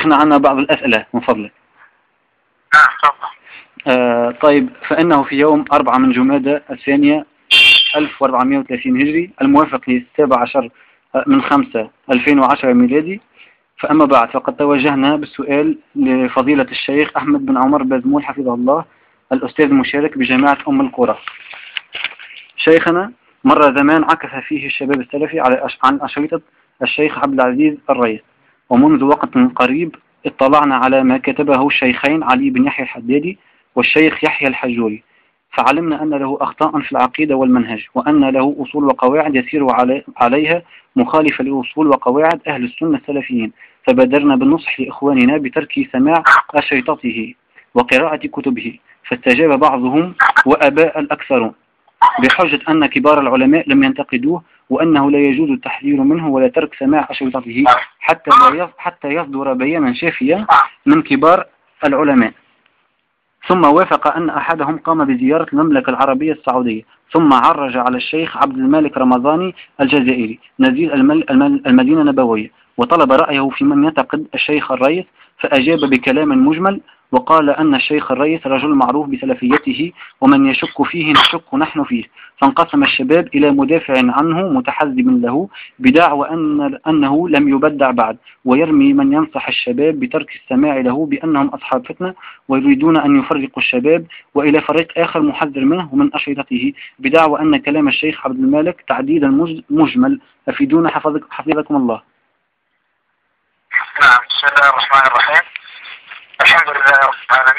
إحنا عنا بعض الأسئلة من فضلك. نعم آه طيب فإنه في يوم 4 من جمادة الثانية 1430 هجري الموافق للسابع عشر من 5 2010 ميلادي. فأما بعد فقد توجهنا بالسؤال لفضيلة الشيخ أحمد بن عمر بازمول حفظه الله الأستاذ المشارك بجامعة أم القرى. شيخنا مر زمان عكف فيه الشباب السلفي على عن أشرطة الشيخ عبد العزيز الرئيس. ومنذ وقت قريب اطلعنا على ما كتبه الشيخين علي بن يحيى الحدادي والشيخ يحيى الحجوري فعلمنا أن له أخطاء في العقيدة والمنهج وأن له أصول وقواعد يسير عليها مخالفة لأصول وقواعد أهل السنة السلفيين فبادرنا بالنصح لإخواننا بترك سماع أشرطته وقراءة كتبه فاستجاب بعضهم وأباء الأكثرون. بحجة أن كبار العلماء لم ينتقدوه وأنه لا يجوز التحذير منه ولا ترك سماع أشرطته حتى حتى يصدر بيانا شافيا من كبار العلماء. ثم وافق أن أحدهم قام بزيارة المملكة العربية السعودية. ثم عرج على الشيخ عبد المالك رمضاني الجزائري نزيل المدينة النبوية وطلب رأيه في من يعتقد الشيخ الرئيس فأجاب بكلام مجمل وقال أن الشيخ الرئيس رجل معروف بسلفيته ومن يشك فيه نشك نحن فيه. فانقسم الشباب إلى مدافع عنه متحزب له بدعوى أن أنه لم يبدع بعد ويرمي من ينصح الشباب بترك السماع له بأنهم أصحاب فتنة ويريدون أن يفرقوا الشباب وإلى فريق آخر محذر منه ومن أشرطته. بدعوى أن كلام الشيخ عبد المالك تعديدا مجمل. أفيدونا حفظك حفظكم الله. نعم بسم الله الرحمن الرحيم.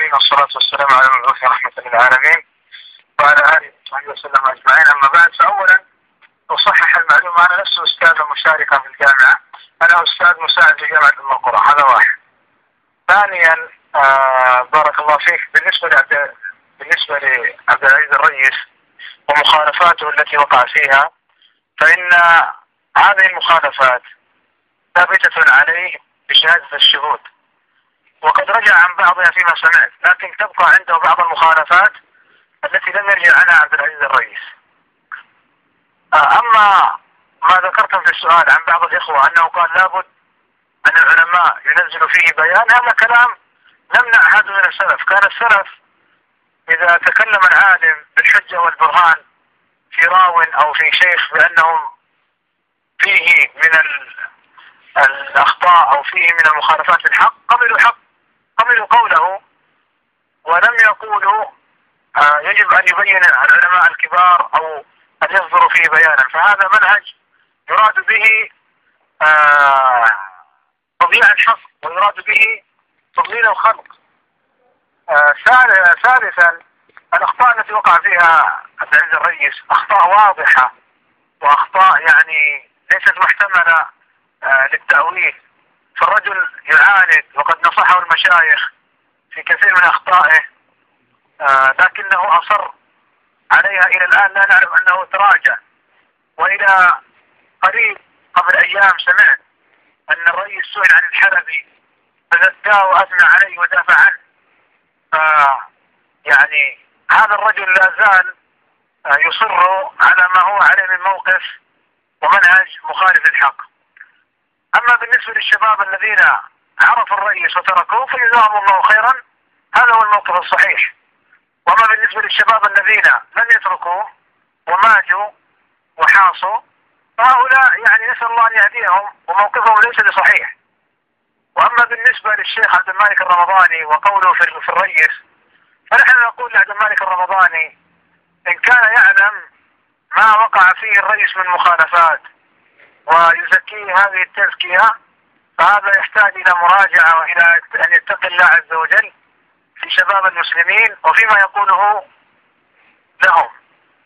العالمين والصلاة والسلام على المبعوث رحمة للعالمين وعلى آله وصحبه وسلم أجمعين. أما بعد فأولا أصحح المعلومة. أنا لست أستاذا مشاركا في الجامعة أنا أستاذ مساعد في جامعة أم القرى. هذا واحد. ثانيا آه بارك الله فيك. بالنسبة لعبد بالنسبة لعبد العزيز الرئيس ومخالفاته التي وقع فيها فإن هذه المخالفات ثابتة عليه بشهادة الشهود. وقد رجع عن بعضها فيما سمعت لكن تبقى عنده بعض المخالفات التي لم يرجع عنها عبد العزيز الرئيس. آه، أما ما ذكرتم في السؤال عن بعض الإخوة أنه قال لابد أن العلماء ينزلوا فيه بيان هذا كلام لم نعهد من السلف. كان السلف إذا تكلم العالم بالحجة والبرهان في راو أو في شيخ بأنهم فيه من الأخطاء أو فيه من المخالفات الحق قبلوا حق. قبلوا قوله ولم يقولوا آه يجب أن يبين العلماء الكبار أو أن يصدروا فيه بيانا. فهذا منهج يراد به آه تضييع الحق ويراد به تضليل الخلق. آه ثالثا الأخطاء التي وقع فيها عبد العزيز الرئيس أخطاء واضحة وأخطاء يعني ليست محتملة للتأويل. فالرجل يعاند وقد نصحه المشايخ في كثير من أخطائه آه لكنه أصر عليها إلى الآن لا نعرف أنه تراجع. وإلى قريب قبل أيام سمعت أن الرئيس سئل عن الحلبي فزكاه وأثنى عليه ودافع عنه. يعني هذا الرجل لا زال آه، يصر على ما هو عليه من موقف ومنهج مخالف للحق. أما بالنسبة للشباب الذين عرفوا الرئيس وتركوه فجزاهم الله خيرا. هذا هو الموقف الصحيح. وأما بالنسبة للشباب الذين لم يتركوه وماتوا وحاصوا فهؤلاء يعني نسأل الله أن يهديهم وموقفهم ليس بصحيح. وأما بالنسبة للشيخ عبد المالك الرمضاني وقوله في الرئيس فنحن نقول لعبد المالك الرمضاني إن كان يعلم ما وقع فيه الرئيس من مخالفات ويزكيه هذه التزكية فهذا يحتاج إلى مراجعة وإلى أن يتقي الله عز وجل في شباب المسلمين وفيما يقوله لهم.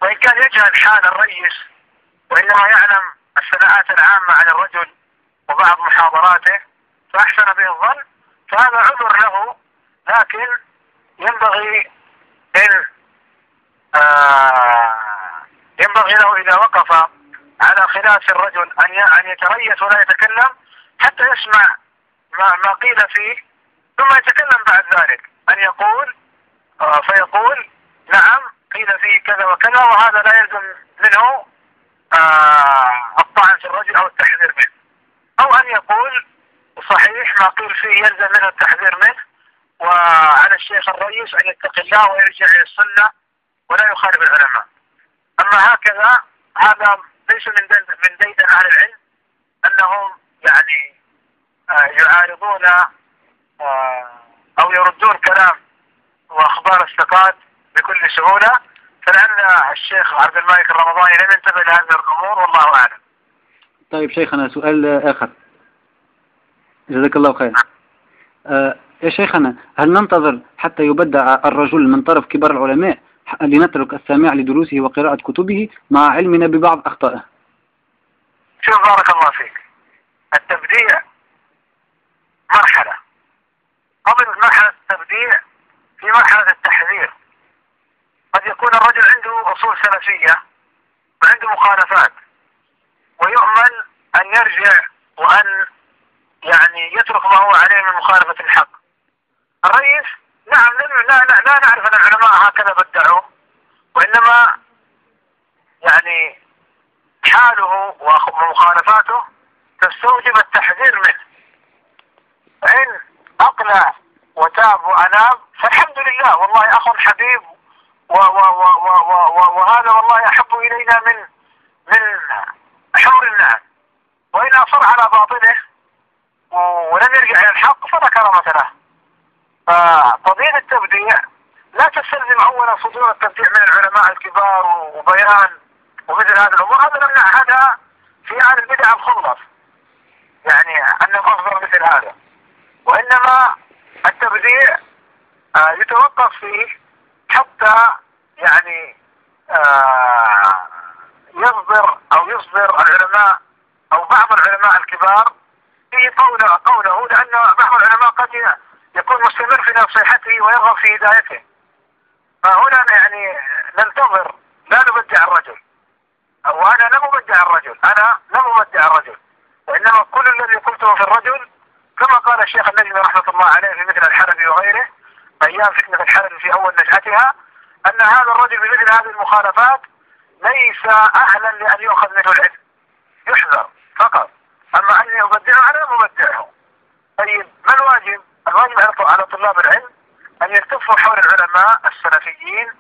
وإن كان يجهل حال الرئيس وإنما يعلم الثناءات العامة عن الرجل وبعض محاضراته فأحسن به الظن فهذا عذر له. لكن ينبغي إن آه ينبغي له إذا وقف على خلاف الرجل أن أن يتريث ولا يتكلم حتى يسمع ما, ما قيل فيه ثم يتكلم بعد ذلك. أن يقول آه، فيقول نعم قيل فيه كذا وكذا وهذا لا يلزم منه آه، الطعن في الرجل أو التحذير منه. أو أن يقول صحيح ما قيل فيه يلزم منه التحذير منه وعلى الشيخ الرئيس أن يتقي الله ويرجع إلى السنة ولا يخالف العلماء. أما هكذا هذا ليس من من ديدن أهل العلم أنهم يعني آه، يعارضون آه، أو يردون كلام وأخبار الثقات بكل سهولة فلعل الشيخ عبد الملك الرمضاني لم ينتبه لهذه الأمور والله أعلم. طيب شيخنا سؤال آخر. جزاك الله خير نعم. آه يا شيخنا هل ننتظر حتى يبدع الرجل من طرف كبار العلماء لنترك السامع لدروسه وقراءة كتبه مع علمنا ببعض أخطائه. شوف بارك الله فيك. التبديع مرحلة. قبل مرحلة التبديع في مرحلة التحذير. قد يكون الرجل عنده أصول سلفية وعنده مخالفات ويؤمن أن يرجع وأن يعني يترك ما هو عليه من مخالفة الحق. الرئيس نعم لا, لا, لا نعرف أن العلماء هكذا بدعوا وإنما يعني حاله ومخالفاته تستوجب التحذير منه. فإن أقلع وتاب وأناب فالحمد لله والله أخ حبيب و و و و و وهذا والله أحب إلينا من من حور النعم. وإن أصر على باطله ولم يرجع إلى الحق فلا كرامة له فقضية التبديع. لا تستلزم أولا صدور التبديع من العلماء الكبار وبيان ومثل هذه الأمور. هذا نمنع هذا في أهل البدع الخلص يعني أنهم أفضل مثل هذا. وإنما التبديع آه يتوقف فيه حتى يعني آه يصدر أو يصدر العلماء أو بعض العلماء الكبار في قوله, قوله لأن بعض العلماء قد يكون مستمر في نصيحته ويرغب في هدايته. فهنا يعني ننتظر لا نبدع الرجل. وأنا لم أبدع الرجل أنا لم أبدع الرجل. وإنما كل الذي قلته في الرجل كما قال الشيخ النجمي رحمة الله عليه في مثل الحلبي وغيره أيام فتنة الحلبي في أول نشأتها أن هذا الرجل بمثل هذه المخالفات ليس أهلا لأن يؤخذ منه العلم. يحذر فقط. أما اني ابدعه أنا لم أبدعه. طيب ما الواجب؟ الواجب على طلاب العلم أن يلتفوا حول العلماء السلفيين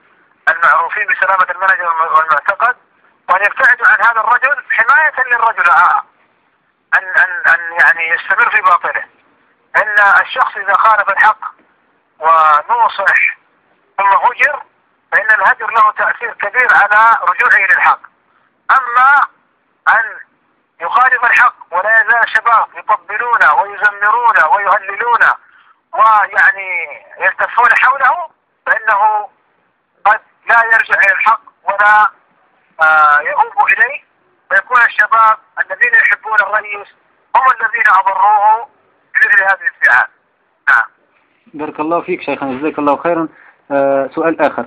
المعروفين بسلامة المنهج والمعتقد وأن يبتعدوا عن هذا الرجل حماية للرجل أن أن أن يعني يستمر في باطله. إن الشخص إذا خالف الحق ونوصح ثم هجر فإن الهجر له تأثير كبير على رجوعه للحق. أما أن يخالف الحق ولا يزال الشباب يطبلون ويزمرون ويهللون ويعني يلتفون حوله فإنه قد لا يرجع إلى الحق ولا آه، يؤوب إليه. ويكون الشباب الذين يحبون الرئيس هم الذين أضروه بمثل هذه الفئات نعم. بارك الله فيك شيخنا جزاك الله خيرا. آه سؤال آخر.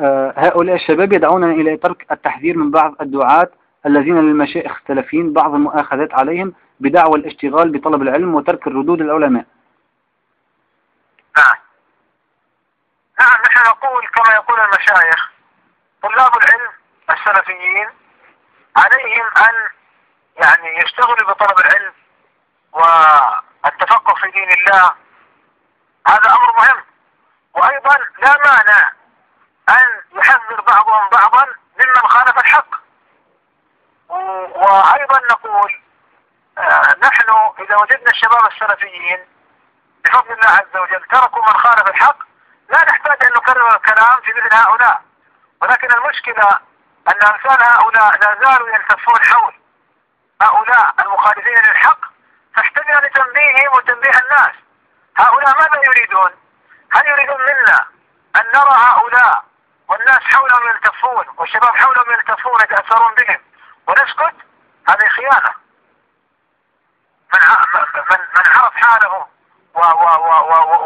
آه هؤلاء الشباب يدعوننا إلى ترك التحذير من بعض الدعاة الذين للمشايخ السلفيين بعض المؤاخذات عليهم بدعوى الاشتغال بطلب العلم وترك الردود العلماء نعم نعم نحن نقول كما يقول المشايخ طلاب العلم السلفيين عليهم أن يعني يشتغلوا بطلب العلم والتفقه في دين الله. هذا أمر مهم. وأيضا لا مانع أن يحذر بعضهم بعضا ممن خالف الحق. وأيضا نقول آه نحن إذا وجدنا الشباب السلفيين بفضل الله عز وجل تركوا من خالف الحق لا نحتاج أن نكرر الكلام في مثل هؤلاء. ولكن المشكلة أن أمثال هؤلاء لا زالوا يلتفون حول. هؤلاء المخالفين للحق فاحتجنا لتنبيههم وتنبيه الناس. هؤلاء ماذا يريدون؟ هل يريدون منا أن نرى هؤلاء والناس حولهم يلتفون والشباب حولهم يلتفون يتأثرون بهم ونسكت؟ هذه خيانة. من من من عرف حالهم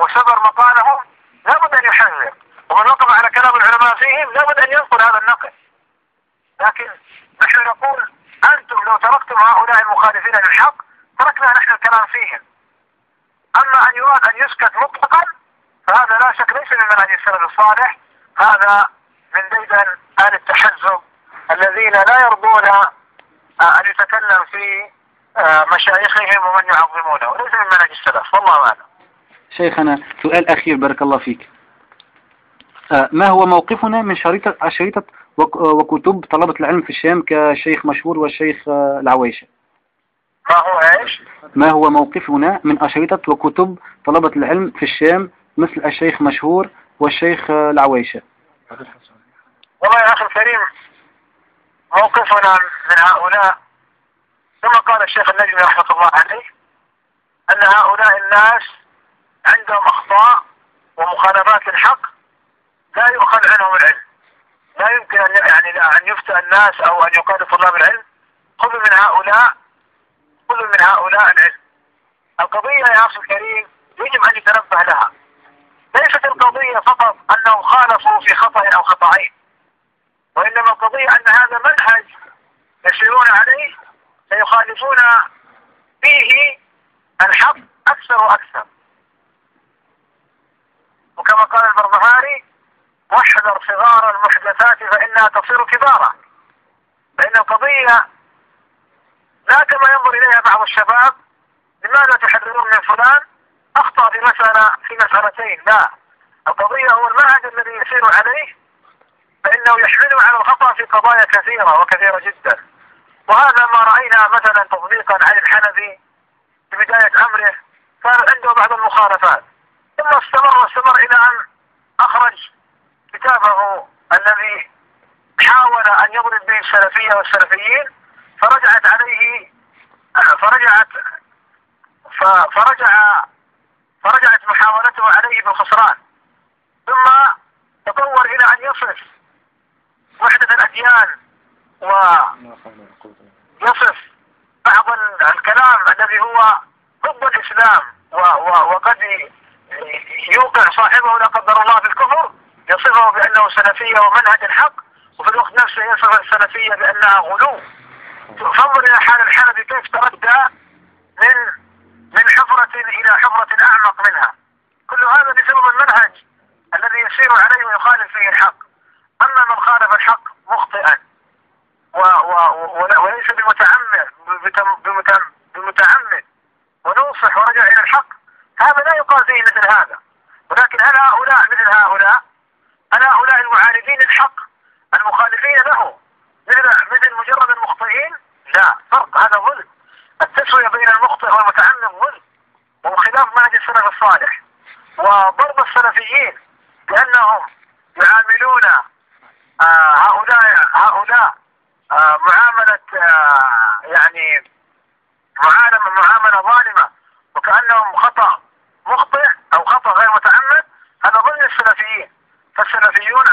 وصبر مقالهم لابد أن يحذر ومن وقف على كلام العلماء فيهم لابد أن ينقل هذا النقل. لكن نحن نقول أنتم لو تركتم هؤلاء المخالفين للحق تركنا نحن الكلام فيهم. أما أن يراد أن يسكت مطلقا فهذا لا شك ليس من منهج السلف الصالح. هذا من ديدن آل التحزب الذين لا يرضون أن يتكلم في آه، مشايخهم ومن يعظمونه. وليس من منهج السلف والله أعلم. شيخنا سؤال أخير بارك الله فيك. آه، ما هو موقفنا من شريطة شريطة وك- وكتب طلبة العلم في الشام كشيخ مشهور والشيخ العويشة ما هو إيش؟ ما هو موقفنا من أشرطة وكتب طلبة العلم في الشام مثل الشيخ مشهور والشيخ العويشة والله يا أخي الكريم موقفنا من هؤلاء كما قال الشيخ النجمي رحمة الله عليه أن هؤلاء الناس عندهم أخطاء ومخالفات للحق لا يؤخذ عنهم العلم. لا يمكن أن يعني أن يفتى الناس أو أن يقال طلاب العلم. خذوا من هؤلاء خذوا من هؤلاء العلم. القضية يا أخي الكريم يجب أن يتنبه لها. ليست القضية فقط أنهم خالفوا في خطأ أو خطأين. وإنما القضية أن هذا منهج يسيرون عليه سيخالفون فيه الحق أكثر وأكثر. وكما قال البربهاري واحذر صغار المحدثات فإنها تصير كبارا. فإن القضية لا كما ينظر إليها بعض الشباب لماذا تحذرون من فلان؟ أخطأ في مسألة في مسألتين. لا. القضية هو المنهج الذي يسير عليه فإنه يحمله على الخطأ في قضايا كثيرة وكثيرة جدا. وهذا ما رأينا مثلا تطبيقا عن الحنفي في بداية أمره كان عنده بعض المخالفات. ثم استمر واستمر إلى أن أخرج كتابه الذي حاول أن يضرب به السلفية والسلفيين فرجعت عليه فرجعت فرجع فرجعت محاولته عليه بالخسران. ثم تطور إلى أن يصف وحدة الأديان ويصف بعض ال- الكلام الذي هو ضد الإسلام و و وقد يوقع صاحبه لا قدر الله في الكفر. يصفه بأنه سلفية ومنهج الحق وفي الوقت نفسه يصف السلفية بأنها غلو. فانظر إلى حال الحنفي كيف تردى من من حفرة إلى حفرة أعمق منها. كل هذا بسبب المنهج الذي يسير عليه ويخالف فيه الحق. أما من خالف الحق مخطئا. و و و وليس بمتعمد بمتعمد. ونوصح ورجع إلى الحق. هذا لا يقال فيه مثل هذا. ولكن هل هؤلاء مثل هؤلاء؟ هل هؤلاء المعاندين الحق المخالفين له. مثل مثل مجرد المخطئين؟ لا فرق هذا ظلم. التسوية بين المخطئ والمتعمد ظلم. وهو خلاف منهج السلف الصالح. وضرب السلفيين بأنهم يعاملون آه هؤلاء هؤلاء آه معاملة آه يعني معاملة معاملة ظالمة وكأنهم خطأ مخطئ أو خطأ غير متعمد هذا ظلم السلفيين فالسلفيون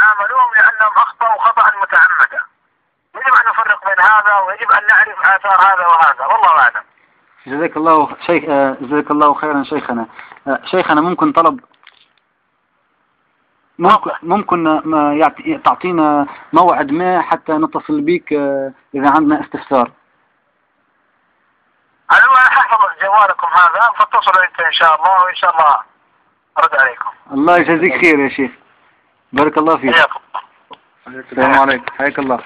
عاملوهم لأنهم أخطأوا خطأ متعمدا. يجب أن نفرق بين هذا ويجب أن نعرف آثار هذا وهذا. والله أعلم. جزاك الله شيخ آه، جزاك الله خيرا شيخنا. آه، شيخنا ممكن طلب ممكن ممكن ما يعطي- تعطينا موعد ما حتى نتصل بك آه، إذا عندنا استفسار. أنا ما أحفظ جوالكم هذا فاتصلوا أنت إن شاء الله وإن شاء الله أرد عليكم. الله يجزيك خير يا شيخ. بارك الله فيك. السلام عليكم. حياك الله.